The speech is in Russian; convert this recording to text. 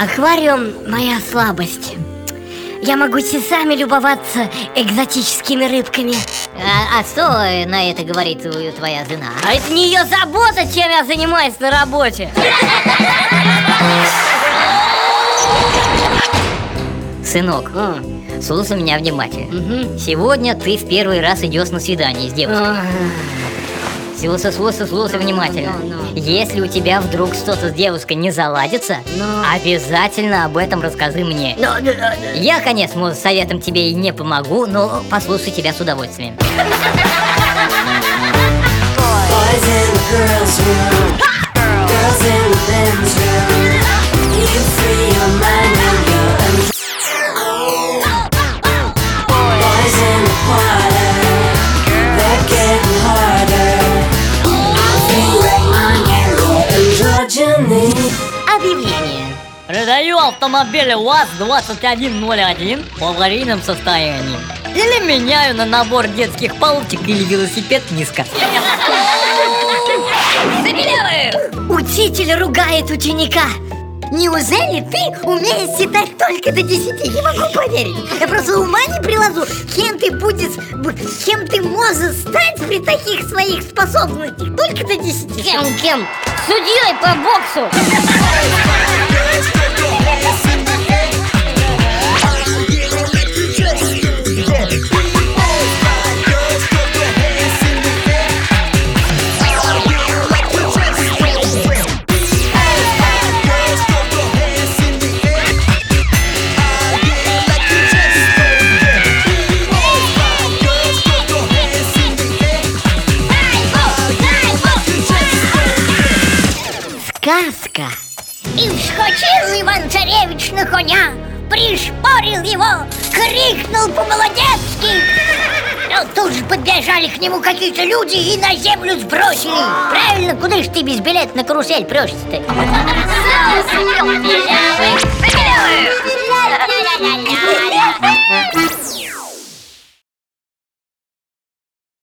Аквариум – моя слабость. Я могу часами любоваться экзотическими рыбками. А, а что на это говорит твоя жена? А это не ее забота, чем я занимаюсь на работе. Сынок, А, слушай меня внимательно. мгм. Сегодня ты в первый раз идешь на свидание с девушкой. А, Слушай, слушай, слушай внимательно. Ну, ну, ну. Если у тебя вдруг что-то с девушкой не заладится, Ну. обязательно об этом расскажи мне. ну, ну, Я, конечно, советом тебе и не помогу, но послушай тебя с удовольствием. Boys girls Продаю автомобиль УАЗ-2101 в аварийном состоянии. Или меняю на набор детских палочек или велосипед низко. Учитель ругает ученика. Неужели ты умеешь считать только до 10? Не могу поверить. Я просто ума не приложу. Кем ты будешь, кем ты можешь стать при таких своих способностях? Только до 10. Кем, кем? Судьей по боксу! Сказка. И вскочил Иван-Царевич на коня, пришпорил его, крикнул по-молодецки. Но тут же подбежали к нему какие-то люди и на землю сбросили. Правильно, куда ж ты без билета на карусель прешься-то?